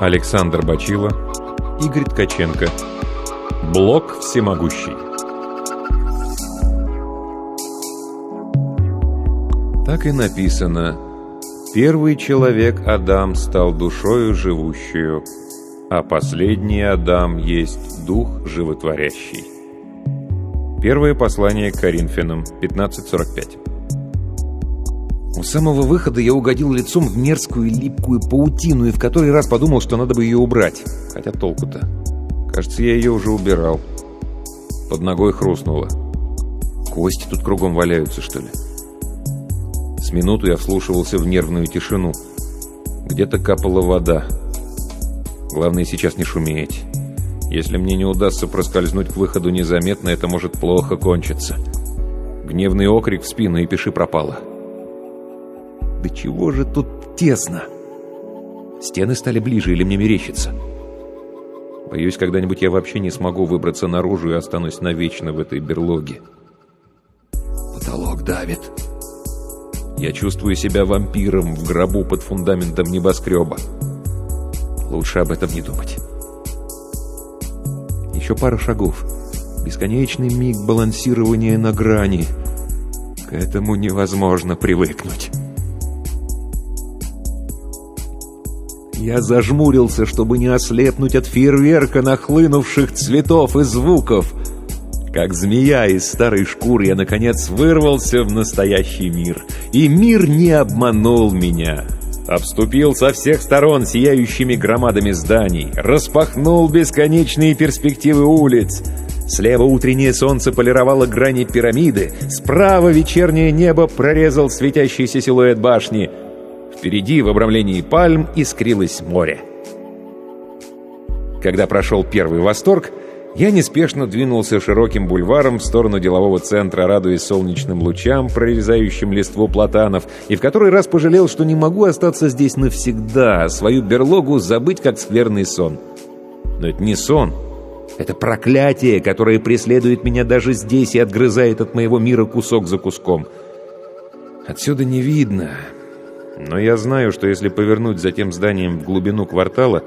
Александр Бачила, Игорь Ткаченко. Блок всемогущий. Так и написано. Первый человек Адам стал душою живущую, а последний Адам есть дух животворящий. Первое послание к Коринфянам, 15.45. У самого выхода я угодил лицом в мерзкую липкую паутину и в который раз подумал, что надо бы ее убрать. Хотя толку-то. Кажется, я ее уже убирал. Под ногой хрустнуло. Кости тут кругом валяются, что ли? С минуту я вслушивался в нервную тишину. Где-то капала вода. Главное сейчас не шуметь. Если мне не удастся проскользнуть к выходу незаметно, это может плохо кончиться. Гневный окрик в спину и пиши пропало. Да чего же тут тесно? Стены стали ближе или мне мерещится? Боюсь, когда-нибудь я вообще не смогу выбраться наружу и останусь навечно в этой берлоге. Потолок давит. Я чувствую себя вампиром в гробу под фундаментом небоскреба. Лучше об этом не думать. Еще пара шагов. Бесконечный миг балансирования на грани. К этому невозможно привыкнуть. Я зажмурился, чтобы не ослепнуть от фейерверка нахлынувших цветов и звуков. Как змея из старой шкуры я, наконец, вырвался в настоящий мир. И мир не обманул меня. Обступил со всех сторон сияющими громадами зданий, распахнул бесконечные перспективы улиц. Слева утреннее солнце полировало грани пирамиды, справа вечернее небо прорезал светящийся силуэт башни — Впереди, в обрамлении пальм, искрилось море. Когда прошел первый восторг, я неспешно двинулся широким бульваром в сторону делового центра, радуясь солнечным лучам, прорезающим листву платанов, и в который раз пожалел, что не могу остаться здесь навсегда, а свою берлогу забыть, как скверный сон. Но это не сон. Это проклятие, которое преследует меня даже здесь и отгрызает от моего мира кусок за куском. Отсюда не видно, но я знаю, что если повернуть за тем зданием в глубину квартала,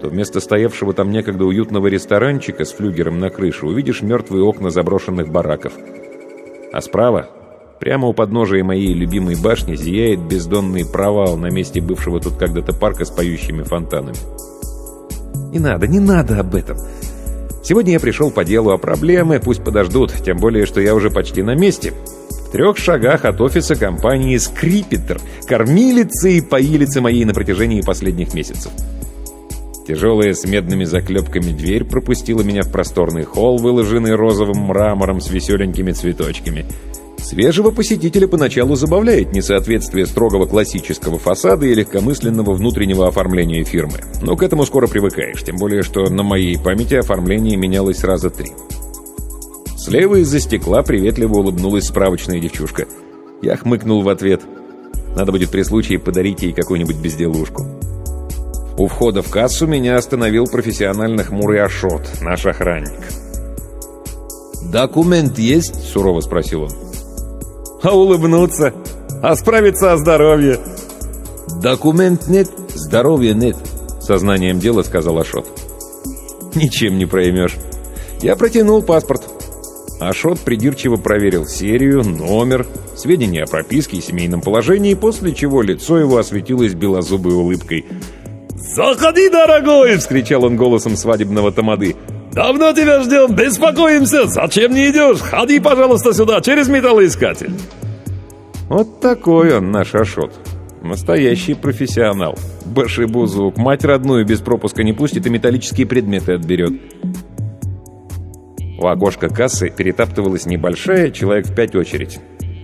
то вместо стоявшего там некогда уютного ресторанчика с флюгером на крыше увидишь мертвые окна заброшенных бараков. А справа, прямо у подножия моей любимой башни, зияет бездонный провал на месте бывшего тут когда-то парка с поющими фонтанами. Не надо, не надо об этом. Сегодня я пришел по делу, а проблемы пусть подождут, тем более, что я уже почти на месте — трех шагах от офиса компании «Скрипетр», кормилицы и поилицы моей на протяжении последних месяцев. Тяжелая с медными заклепками дверь пропустила меня в просторный холл, выложенный розовым мрамором с веселенькими цветочками. Свежего посетителя поначалу забавляет несоответствие строгого классического фасада и легкомысленного внутреннего оформления фирмы. Но к этому скоро привыкаешь, тем более, что на моей памяти оформление менялось раза три. Слева из-за стекла приветливо улыбнулась справочная девчушка. Я хмыкнул в ответ. Надо будет при случае подарить ей какую-нибудь безделушку. У входа в кассу меня остановил профессионально хмурый Ашот, наш охранник. «Документ есть?» — сурово спросил он. «А улыбнуться? А справиться о здоровье?» «Документ нет, здоровья нет», — сознанием дела сказал Ашот. «Ничем не проймешь. Я протянул паспорт. Ашот придирчиво проверил серию, номер, сведения о прописке и семейном положении, после чего лицо его осветилось белозубой улыбкой. «Заходи, дорогой!» — вскричал он голосом свадебного тамады. «Давно тебя ждем, беспокоимся! Зачем не идешь? Ходи, пожалуйста, сюда, через металлоискатель!» Вот такой он, наш Ашот. Настоящий профессионал. Башибузук, мать родную без пропуска не пустит и металлические предметы отберет. У окошка кассы перетаптывалась небольшая, человек в пять очередь.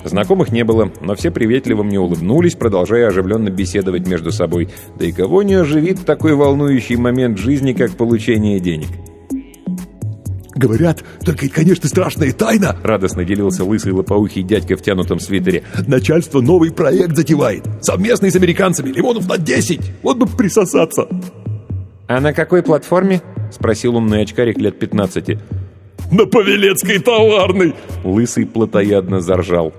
Знакомых не было, но все приветливо мне улыбнулись, продолжая оживленно беседовать между собой. Да и кого не оживит такой волнующий момент жизни, как получение денег? «Говорят, только это, конечно, страшная тайна!» Радостно делился лысый лопоухий дядька в тянутом свитере. «Начальство новый проект затевает! Совместный с американцами! Лимонов на 10! Вот бы присосаться!» «А на какой платформе?» — спросил умный очкарик лет 15. «На Павелецкой товарной!» Лысый плотоядно заржал.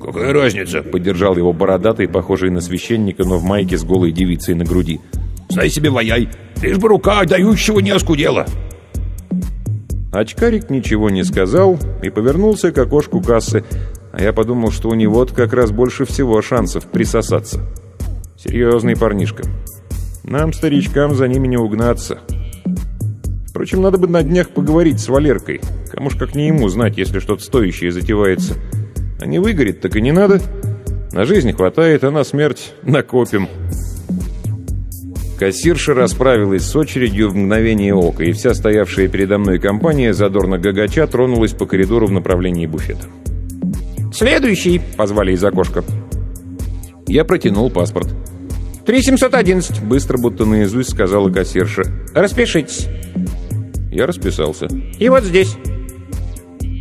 «Какая разница?» — поддержал его бородатый, похожий на священника, но в майке с голой девицей на груди. «Знай себе ваяй, лишь бы рука дающего не оскудела!» Очкарик ничего не сказал и повернулся к окошку кассы, а я подумал, что у него как раз больше всего шансов присосаться. Серьезный парнишка. Нам, старичкам, за ними не угнаться. Впрочем, надо бы на днях поговорить с Валеркой. Кому ж как не ему знать, если что-то стоящее затевается. А не выгорит, так и не надо. На жизнь хватает, а на смерть накопим. Кассирша расправилась с очередью в мгновение ока, и вся стоявшая передо мной компания, задорно гагача, тронулась по коридору в направлении буфета. «Следующий!» — позвали из окошка. Я протянул паспорт. «3711!» — быстро, будто наизусть сказала кассирша. «Распишитесь!» Я расписался. «И вот здесь».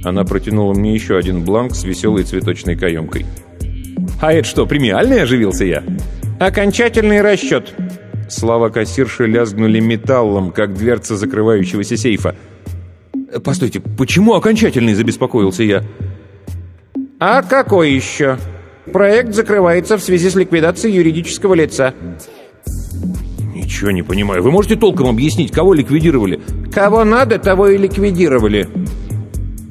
Она протянула мне еще один бланк с веселой цветочной каемкой. «А это что, премиальный?» – оживился я. «Окончательный расчет». Слова кассирши лязгнули металлом, как дверца закрывающегося сейфа. «Постойте, почему окончательный?» – забеспокоился я. «А какой еще? Проект закрывается в связи с ликвидацией юридического лица». «Ничего не понимаю. Вы можете толком объяснить, кого ликвидировали?» «Кого надо, того и ликвидировали».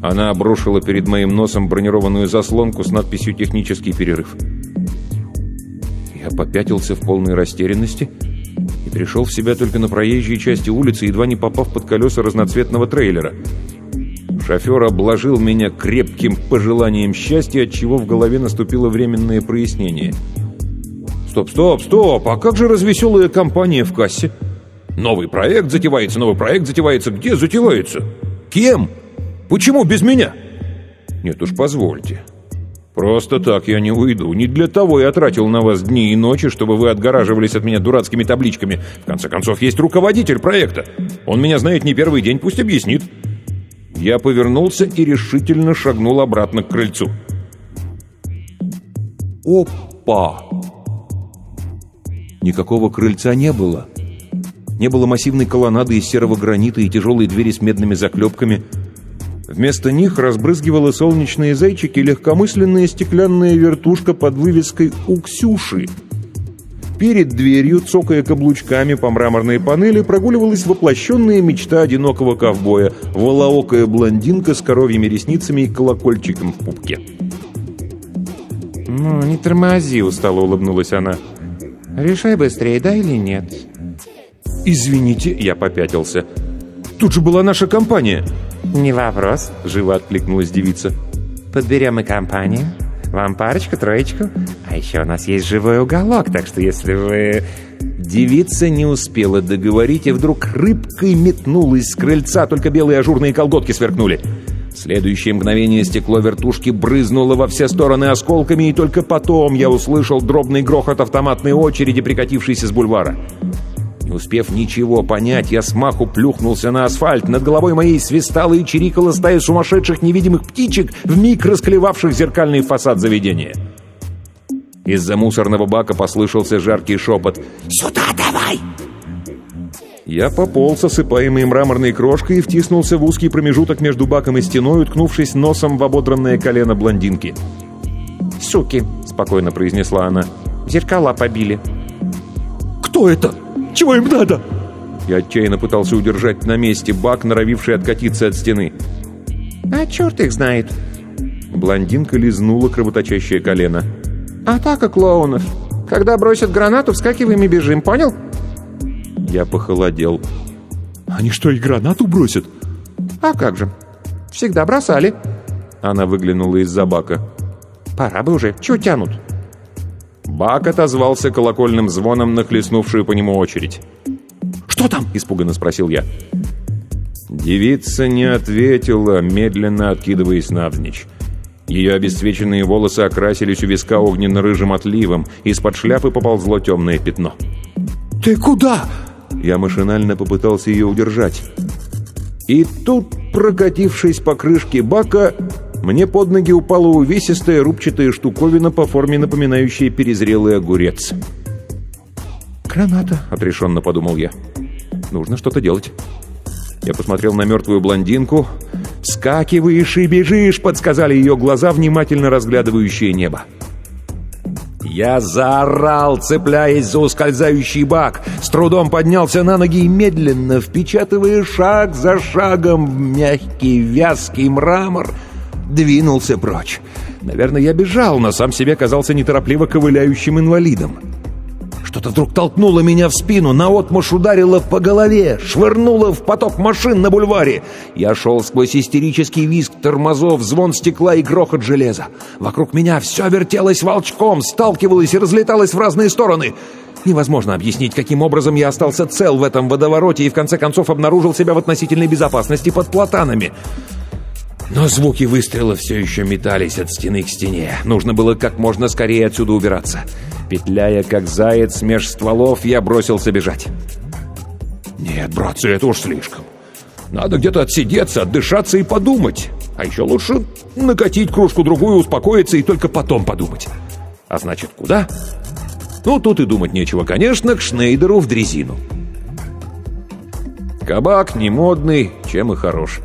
Она обрушила перед моим носом бронированную заслонку с надписью «Технический перерыв». Я попятился в полной растерянности и пришел в себя только на проезжей части улицы, едва не попав под колеса разноцветного трейлера. Шофер обложил меня крепким пожеланием счастья, от чего в голове наступило временное прояснение. «Стоп, стоп, стоп! А как же развеселая компания в кассе?» Новый проект затевается, новый проект затевается. Где затевается? Кем? Почему без меня? Нет уж, позвольте. Просто так я не уйду. Не для того я тратил на вас дни и ночи, чтобы вы отгораживались от меня дурацкими табличками. В конце концов, есть руководитель проекта. Он меня знает не первый день, пусть объяснит. Я повернулся и решительно шагнул обратно к крыльцу. Опа! Никакого крыльца не было. Не было массивной колоннады из серого гранита и тяжелой двери с медными заклепками. Вместо них разбрызгивала солнечные зайчики легкомысленная стеклянная вертушка под вывеской «Уксюши». Перед дверью, цокая каблучками по мраморной панели, прогуливалась воплощенная мечта одинокого ковбоя, волоокая блондинка с коровьими ресницами и колокольчиком в пупке. «Ну, не тормози», — устало улыбнулась она. «Решай быстрее, да или нет?» «Извините», — я попятился. «Тут же была наша компания». «Не вопрос», — живо откликнулась девица. «Подберем и компанию. Вам парочку, троечку. А еще у нас есть живой уголок, так что если вы...» Девица не успела договорить, и вдруг рыбкой метнулась с крыльца, только белые ажурные колготки сверкнули. Следующее мгновение стекло вертушки брызнуло во все стороны осколками, и только потом я услышал дробный грохот автоматной очереди, прикатившейся с бульвара. Не успев ничего понять, я смаху плюхнулся на асфальт. Над головой моей свистала и чирикала стая сумасшедших невидимых птичек, вмиг расклевавших зеркальный фасад заведения. Из-за мусорного бака послышался жаркий шепот «Сюда давай!» Я пополз, осыпаемый мраморной крошкой, и втиснулся в узкий промежуток между баком и стеной, уткнувшись носом в ободранное колено блондинки. «Суки!» — спокойно произнесла она. «Зеркала побили». «Кто это?» Чего им надо?» Я отчаянно пытался удержать на месте бак, норовивший откатиться от стены. «А черт их знает!» Блондинка лизнула кровоточащее колено. «Атака клоунов! Когда бросят гранату, вскакиваем и бежим, понял?» Я похолодел. Они что, и гранату бросят? «А как же! Всегда бросали!» Она выглянула из-за бака. «Пора бы уже! Чего тянут?» Бак отозвался колокольным звоном, нахлестнувшую по нему очередь. Что там? — испуганно спросил я. Девица не ответила, медленно откидываясь навзничь. Ее обесцвеченные волосы окрасились у виска огненно-рыжим отливом, из-под шляпы поползло темное пятно. «Ты куда?» Я машинально попытался ее удержать. И тут, прокатившись по крышке бака, мне под ноги упала увесистая рубчатая штуковина по форме, напоминающая перезрелый огурец. «Граната», — отрешенно подумал я. «Нужно что-то делать». Я посмотрел на мертвую блондинку. «Скакиваешь и бежишь!» — подсказали ее глаза, внимательно разглядывающие небо. Я заорал, цепляясь за ускользающий бак, с трудом поднялся на ноги и медленно, впечатывая шаг за шагом в мягкий вязкий мрамор, двинулся прочь. Наверное, я бежал, но сам себе казался неторопливо ковыляющим инвалидом. Что-то вдруг толкнуло меня в спину, наотмашь ударило по голове, швырнуло в поток машин на бульваре. Я шел сквозь истерический визг тормозов, звон стекла и грохот железа. Вокруг меня все вертелось волчком, сталкивалось и разлеталось в разные стороны. Невозможно объяснить, каким образом я остался цел в этом водовороте и в конце концов обнаружил себя в относительной безопасности под платанами. Но звуки выстрела все еще метались от стены к стене. Нужно было как можно скорее отсюда убираться. Петляя, как заяц меж стволов, я бросился бежать. Нет, братцы, это уж слишком. Надо где-то отсидеться, отдышаться и подумать. А еще лучше накатить кружку-другую, успокоиться и только потом подумать. А значит, куда? Ну, тут и думать нечего, конечно, к Шнейдеру в дрезину. Кабак не модный, чем и хорош.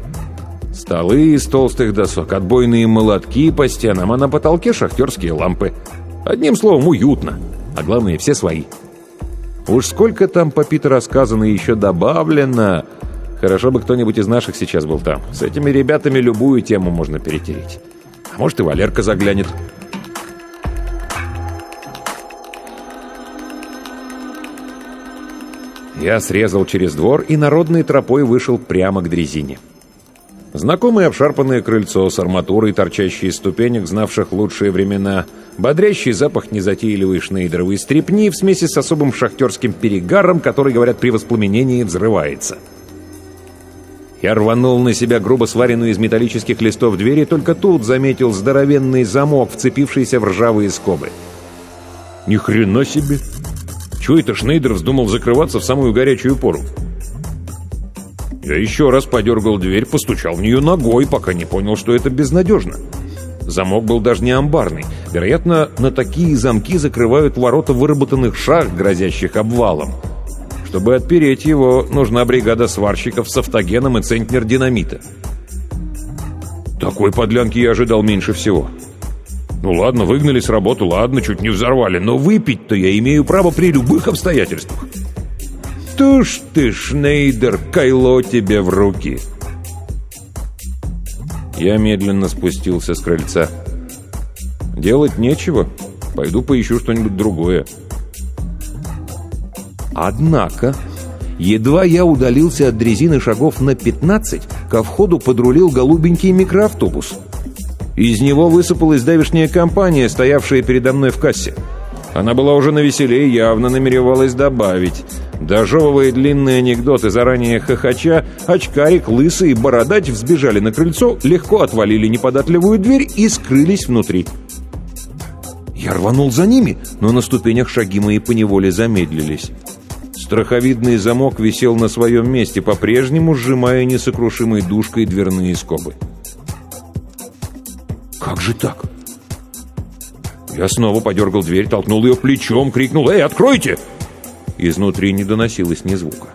Столы из толстых досок, отбойные молотки по стенам, а на потолке шахтерские лампы. Одним словом, уютно. А главное, все свои. Уж сколько там по Питу рассказано еще добавлено. Хорошо бы кто-нибудь из наших сейчас был там. С этими ребятами любую тему можно перетереть. А может и Валерка заглянет. Я срезал через двор и народной тропой вышел прямо к дрезине. Знакомое обшарпанное крыльцо с арматурой, торчащей из ступенек, знавших лучшие времена, бодрящий запах незатейливой шнейдеровой стрепни в смеси с особым шахтерским перегаром, который, говорят, при воспламенении взрывается. Я рванул на себя грубо сваренную из металлических листов двери, только тут заметил здоровенный замок, вцепившийся в ржавые скобы. Ни хрена себе! Чего это Шнейдер вздумал закрываться в самую горячую пору? Я еще раз подергал дверь, постучал в нее ногой, пока не понял, что это безнадежно. Замок был даже не амбарный. Вероятно, на такие замки закрывают ворота выработанных шахт, грозящих обвалом. Чтобы отпереть его, нужна бригада сварщиков с автогеном и центнер динамита. Такой подлянки я ожидал меньше всего. Ну ладно, выгнали с работы, ладно, чуть не взорвали, но выпить-то я имею право при любых обстоятельствах. Туш ты, Шнейдер, кайло тебе в руки!» Я медленно спустился с крыльца. «Делать нечего. Пойду поищу что-нибудь другое». Однако, едва я удалился от дрезины шагов на 15, ко входу подрулил голубенький микроавтобус. Из него высыпалась давешняя компания, стоявшая передо мной в кассе. Она была уже на веселе и явно намеревалась добавить. Дожевывая длинные анекдоты заранее хохоча, очкарик, лысый и бородач взбежали на крыльцо, легко отвалили неподатливую дверь и скрылись внутри. Я рванул за ними, но на ступенях шаги мои поневоле замедлились. Страховидный замок висел на своем месте, по-прежнему сжимая несокрушимой душкой дверные скобы. «Как же так?» Я снова подергал дверь, толкнул ее плечом, крикнул «Эй, откройте!» Изнутри не доносилось ни звука.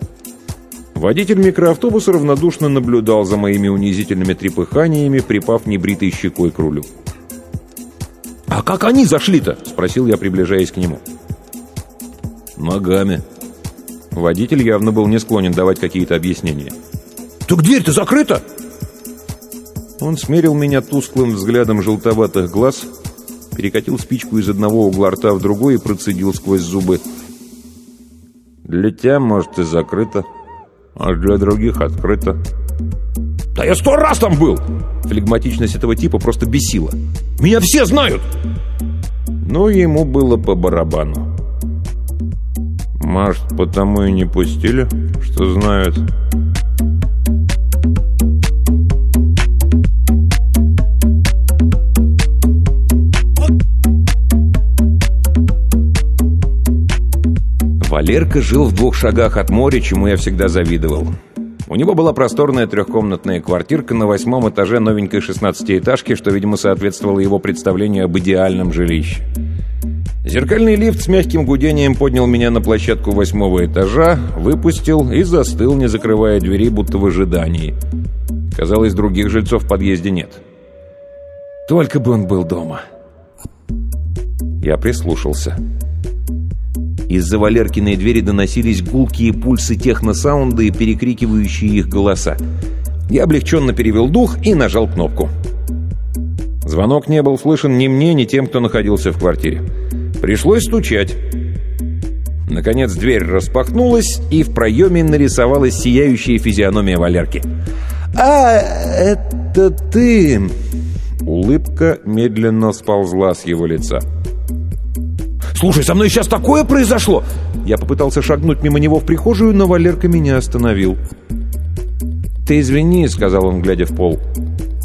Водитель микроавтобуса равнодушно наблюдал за моими унизительными трепыханиями, припав небритой щекой к рулю. «А как они зашли-то?» — спросил я, приближаясь к нему. «Ногами». Водитель явно был не склонен давать какие-то объяснения. «Так дверь-то закрыта!» Он смерил меня тусклым взглядом желтоватых глаз, перекатил спичку из одного угла рта в другой и процедил сквозь зубы. «Для тебя, может, и закрыто, а для других открыто». «Да я сто раз там был!» Флегматичность этого типа просто бесила. «Меня все знают!» Но ему было по барабану. «Может, потому и не пустили, что знают?» Валерка жил в двух шагах от моря, чему я всегда завидовал. У него была просторная трехкомнатная квартирка на восьмом этаже новенькой шестнадцатиэтажки, что, видимо, соответствовало его представлению об идеальном жилище. Зеркальный лифт с мягким гудением поднял меня на площадку восьмого этажа, выпустил и застыл, не закрывая двери, будто в ожидании. Казалось, других жильцов в подъезде нет. Только бы он был дома. Я прислушался. Из-за Валеркиной двери доносились гулкие пульсы техносаунда и перекрикивающие их голоса. Я облегченно перевел дух и нажал кнопку. Звонок не был слышен ни мне, ни тем, кто находился в квартире. Пришлось стучать. Наконец дверь распахнулась, и в проеме нарисовалась сияющая физиономия Валерки. «А, это ты!» Улыбка медленно сползла с его лица. «Слушай, со мной сейчас такое произошло!» Я попытался шагнуть мимо него в прихожую, но Валерка меня остановил. «Ты извини», — сказал он, глядя в пол.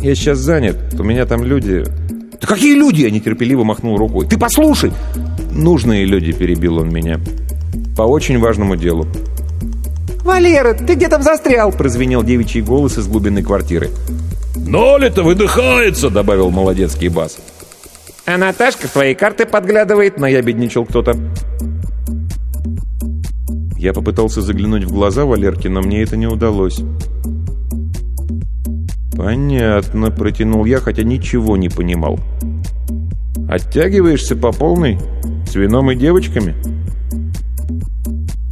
«Я сейчас занят. У меня там люди...» «Да какие люди?» — я нетерпеливо махнул рукой. «Ты послушай!» «Нужные люди», — перебил он меня. «По очень важному делу». «Валера, ты где там застрял?» — прозвенел девичий голос из глубины квартиры. «Ноля-то выдыхается!» — добавил молодецкий бас. «А Наташка твои карты подглядывает», — наябедничал кто-то. Я попытался заглянуть в глаза Валерки, но мне это не удалось. «Понятно», — протянул я, хотя ничего не понимал. «Оттягиваешься по полной? С вином и девочками?»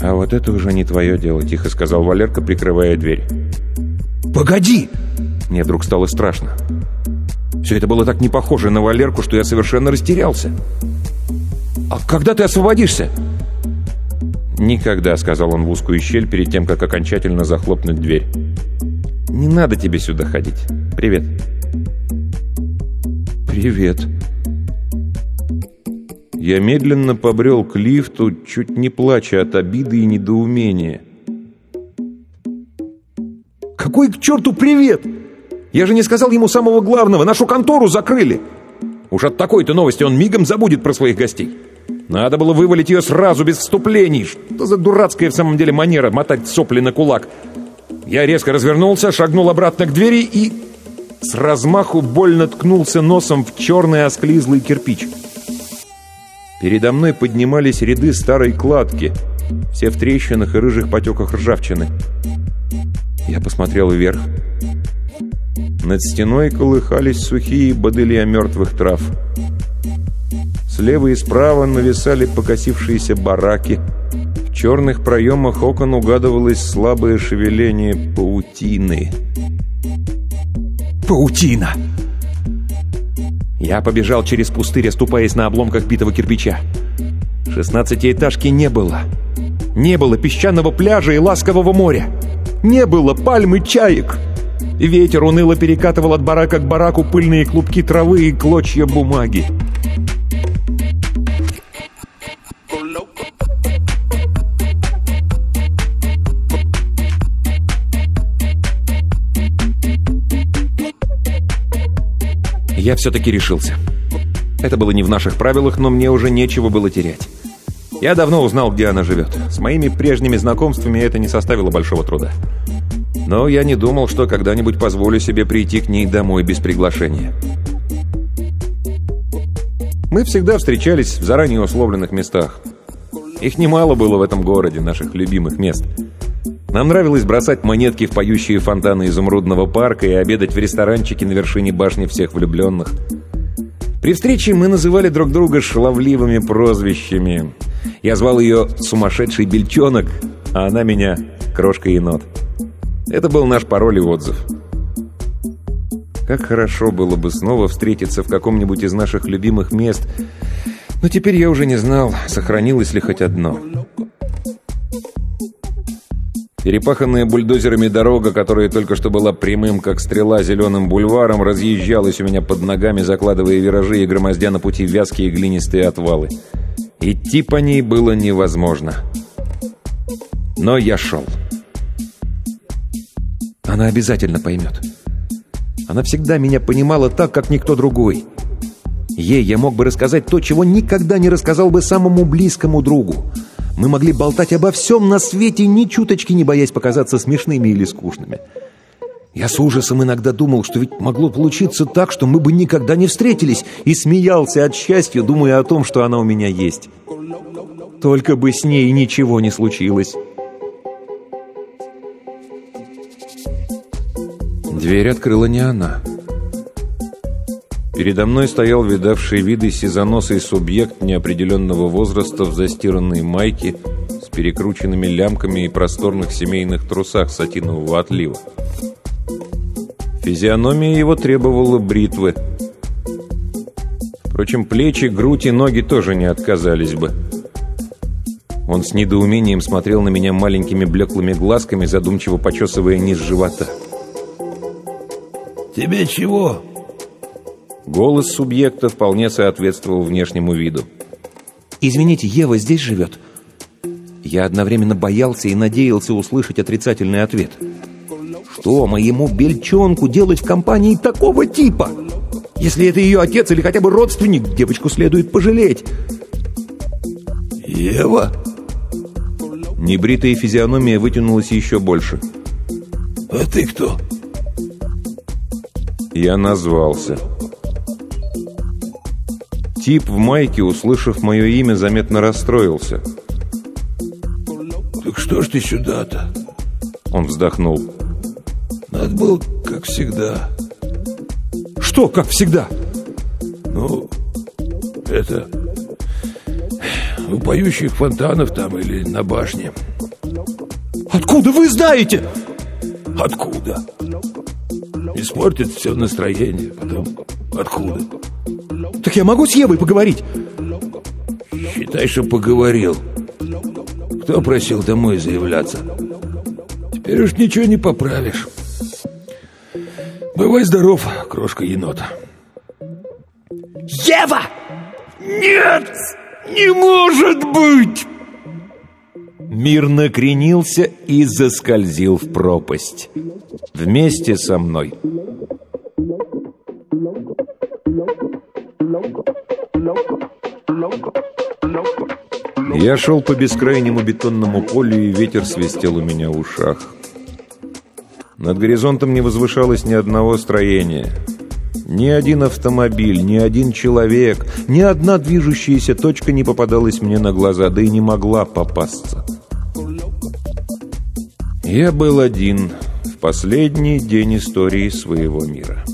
«А вот это уже не твое дело», — тихо сказал Валерка, прикрывая дверь. «Погоди!» Мне вдруг стало страшно. Все это было так не похоже на Валерку, что я совершенно растерялся. «А когда ты освободишься?» «Никогда», — сказал он в узкую щель перед тем, как окончательно захлопнуть дверь. «Не надо тебе сюда ходить. Привет». «Привет». Я медленно побрел к лифту, чуть не плача от обиды и недоумения. «Какой к черту привет?» Я же не сказал ему самого главного. Нашу контору закрыли. Уж от такой-то новости он мигом забудет про своих гостей. Надо было вывалить ее сразу, без вступлений. Что за дурацкая в самом деле манера мотать сопли на кулак? Я резко развернулся, шагнул обратно к двери и... С размаху больно ткнулся носом в черный осклизлый кирпич. Передо мной поднимались ряды старой кладки, все в трещинах и рыжих потеках ржавчины. Я посмотрел вверх. Над стеной колыхались сухие бодыли мертвых трав. Слева и справа нависали покосившиеся бараки. В черных проемах окон угадывалось слабое шевеление паутины. Паутина! Я побежал через пустырь, оступаясь на обломках битого кирпича. Шестнадцатиэтажки не было. Не было песчаного пляжа и ласкового моря. Не было пальмы чаек. Ветер уныло перекатывал от барака к бараку пыльные клубки травы и клочья бумаги. Я все-таки решился. Это было не в наших правилах, но мне уже нечего было терять. Я давно узнал, где она живет. С моими прежними знакомствами это не составило большого труда. Но я не думал, что когда-нибудь позволю себе прийти к ней домой без приглашения. Мы всегда встречались в заранее условленных местах. Их немало было в этом городе, наших любимых мест. Нам нравилось бросать монетки в поющие фонтаны изумрудного парка и обедать в ресторанчике на вершине башни всех влюбленных. При встрече мы называли друг друга шаловливыми прозвищами. Я звал ее «сумасшедший бельчонок», а она меня «крошка-енот». Это был наш пароль и отзыв. Как хорошо было бы снова встретиться в каком-нибудь из наших любимых мест. Но теперь я уже не знал, сохранилось ли хоть одно. Перепаханная бульдозерами дорога, которая только что была прямым, как стрела, зеленым бульваром, разъезжалась у меня под ногами, закладывая виражи и громоздя на пути вязкие глинистые отвалы. Идти по ней было невозможно. Но я шел. Она обязательно поймет. Она всегда меня понимала так, как никто другой. Ей я мог бы рассказать то, чего никогда не рассказал бы самому близкому другу. Мы могли болтать обо всем на свете, ни чуточки не боясь показаться смешными или скучными. Я с ужасом иногда думал, что ведь могло получиться так, что мы бы никогда не встретились, и смеялся от счастья, думая о том, что она у меня есть. Только бы с ней ничего не случилось. Дверь открыла не она. Передо мной стоял видавший виды сизоносый субъект неопределенного возраста в застиранной майке с перекрученными лямками и просторных семейных трусах сатинового отлива. Физиономия его требовала бритвы. Впрочем, плечи, грудь и ноги тоже не отказались бы. Он с недоумением смотрел на меня маленькими блеклыми глазками, задумчиво почесывая низ живота. «Тебе чего?» Голос субъекта вполне соответствовал внешнему виду. «Извините, Ева здесь живет?» Я одновременно боялся и надеялся услышать отрицательный ответ. «Что моему бельчонку делать в компании такого типа? Если это ее отец или хотя бы родственник, девочку следует пожалеть». «Ева?» Небритая физиономия вытянулась еще больше. «А ты кто?» Я назвался. Тип в майке, услышав мое имя, заметно расстроился. «Так что ж ты сюда-то?» Он вздохнул. «Надо было, как всегда». «Что, как всегда?» «Ну, это... У поющих фонтанов там или на башне». «Откуда вы знаете?» «Откуда?» Испортит все настроение, потом откуда?» Так я могу с Евой поговорить? Считай, что поговорил. Кто просил домой заявляться? Теперь уж ничего не поправишь. Бывай здоров, крошка енота. Ева! Нет! Не может быть! Мир накренился и заскользил в пропасть. Вместе со мной. Я шел по бескрайнему бетонному полю, и ветер свистел у меня в ушах. Над горизонтом не возвышалось ни одного строения. Ни один автомобиль, ни один человек, ни одна движущаяся точка не попадалась мне на глаза, да и не могла попасться. Я был один в последний день истории своего мира.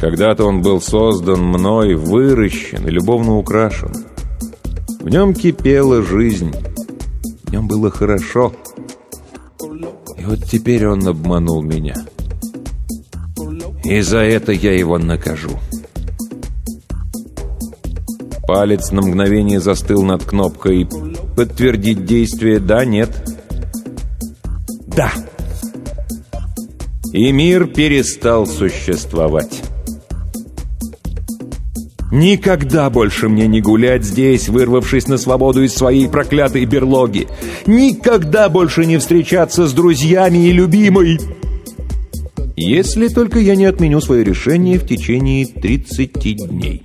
Когда-то он был создан мной, выращен и любовно украшен. В нем кипела жизнь. В нем было хорошо. И вот теперь он обманул меня. И за это я его накажу. Палец на мгновение застыл над кнопкой «Подтвердить действие да, нет?» «Да!» И мир перестал существовать. Никогда больше мне не гулять здесь, вырвавшись на свободу из своей проклятой берлоги. Никогда больше не встречаться с друзьями и любимой. Если только я не отменю свое решение в течение 30 дней.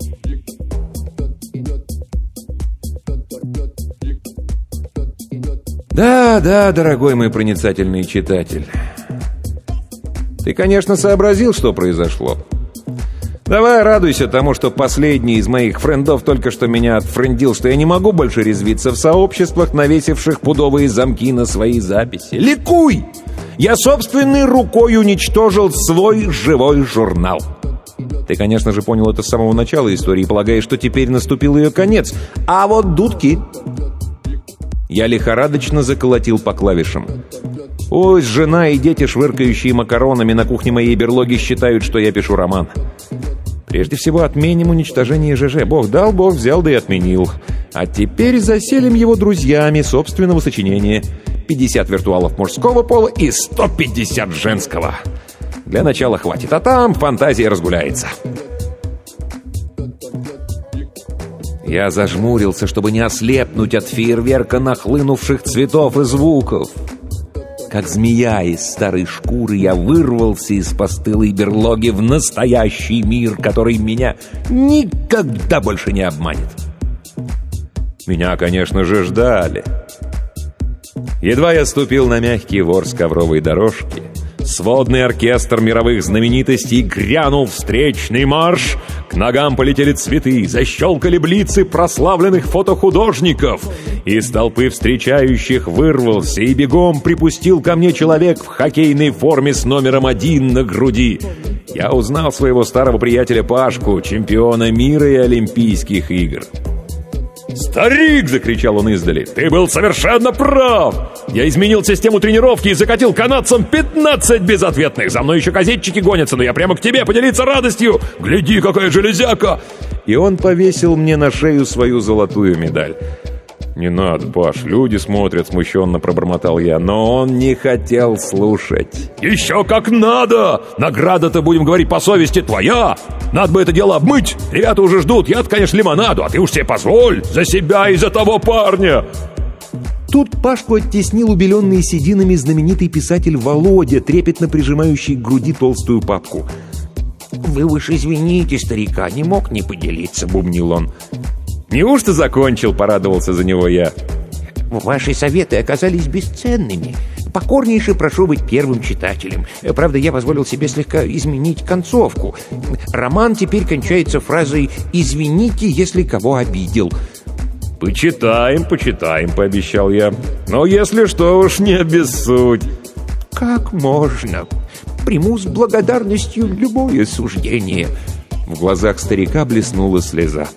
Да, да, дорогой мой проницательный читатель. Ты, конечно, сообразил, что произошло. Давай радуйся тому, что последний из моих френдов только что меня отфрендил, что я не могу больше резвиться в сообществах, навесивших пудовые замки на свои записи. Ликуй! Я собственной рукой уничтожил свой живой журнал. Ты, конечно же, понял это с самого начала истории, полагая, что теперь наступил ее конец. А вот дудки... Я лихорадочно заколотил по клавишам. Пусть жена и дети, швыркающие макаронами на кухне моей берлоги, считают, что я пишу роман. Прежде всего отменим уничтожение ЖЖ. Бог дал, Бог взял, да и отменил. А теперь заселим его друзьями собственного сочинения. 50 виртуалов мужского пола и 150 женского. Для начала хватит, а там фантазия разгуляется. Я зажмурился, чтобы не ослепнуть от фейерверка нахлынувших цветов и звуков. Как змея из старой шкуры я вырвался из постылой берлоги в настоящий мир, который меня никогда больше не обманет. Меня, конечно же, ждали. Едва я ступил на мягкий ворс ковровой дорожки, сводный оркестр мировых знаменитостей грянул встречный марш, к ногам полетели цветы, защелкали блицы прославленных фотохудожников. Из толпы встречающих вырвался и бегом припустил ко мне человек в хоккейной форме с номером один на груди. Я узнал своего старого приятеля Пашку, чемпиона мира и Олимпийских игр. «Старик!» — закричал он издали. «Ты был совершенно прав! Я изменил систему тренировки и закатил канадцам 15 безответных! За мной еще газетчики гонятся, но я прямо к тебе поделиться радостью! Гляди, какая железяка!» И он повесил мне на шею свою золотую медаль. «Не надо, Паш, люди смотрят», — смущенно пробормотал я, но он не хотел слушать. «Еще как надо! Награда-то, будем говорить по совести, твоя! Надо бы это дело обмыть! Ребята уже ждут, я-то, конечно, лимонаду, а ты уж себе позволь! За себя и за того парня!» Тут Пашку оттеснил убеленный сединами знаменитый писатель Володя, трепетно прижимающий к груди толстую папку. «Вы уж извините, старика, не мог не поделиться», — бубнил он. «Неужто закончил?» — порадовался за него я. «Ваши советы оказались бесценными. Покорнейше прошу быть первым читателем. Правда, я позволил себе слегка изменить концовку. Роман теперь кончается фразой «Извините, если кого обидел». «Почитаем, почитаем», — пообещал я. «Но если что, уж не обессудь». «Как можно? Приму с благодарностью любое суждение». В глазах старика блеснула слеза.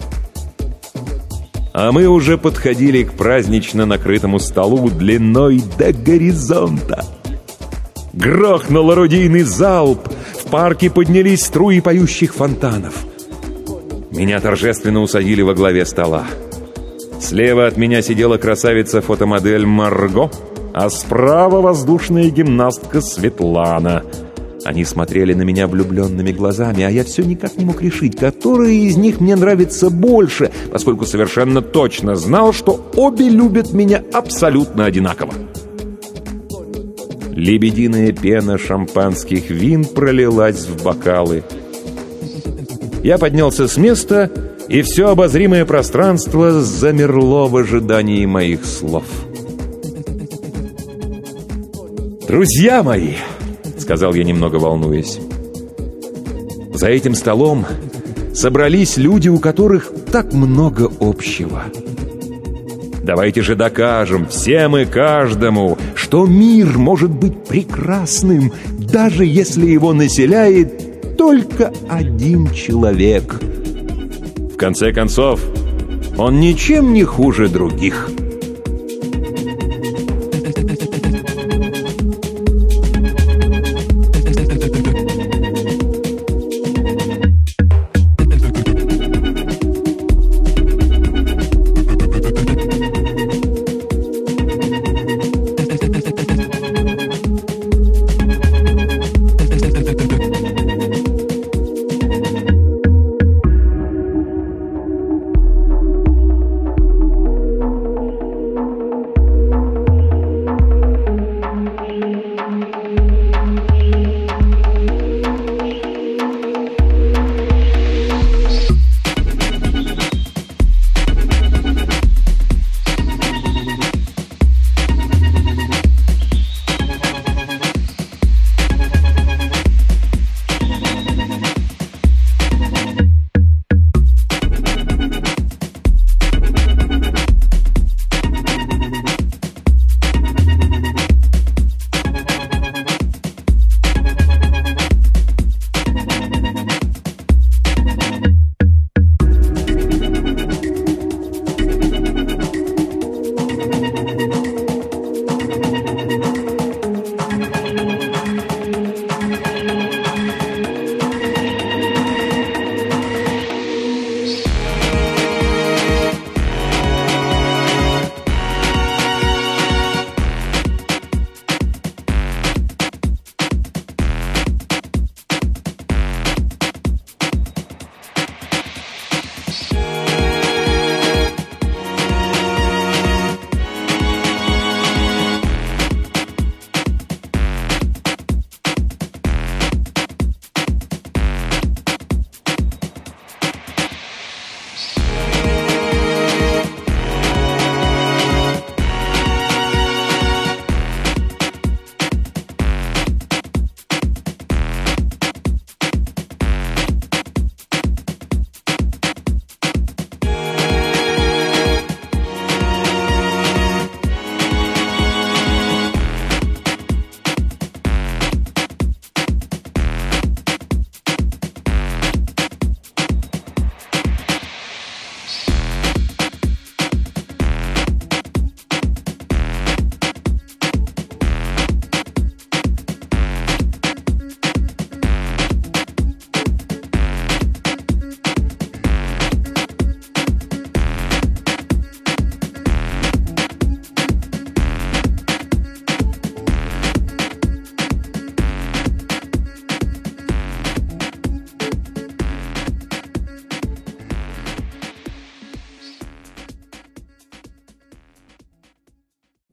А мы уже подходили к празднично накрытому столу длиной до горизонта. Грохнул орудийный залп, в парке поднялись струи поющих фонтанов. Меня торжественно усадили во главе стола. Слева от меня сидела красавица-фотомодель Марго, а справа воздушная гимнастка Светлана — они смотрели на меня влюбленными глазами, а я все никак не мог решить, который из них мне нравится больше, поскольку совершенно точно знал, что обе любят меня абсолютно одинаково. Лебединая пена шампанских вин пролилась в бокалы. Я поднялся с места, и все обозримое пространство замерло в ожидании моих слов. «Друзья мои!» Сказал я, немного волнуясь. За этим столом собрались люди, у которых так много общего. Давайте же докажем всем и каждому, что мир может быть прекрасным, даже если его населяет только один человек. В конце концов, он ничем не хуже других.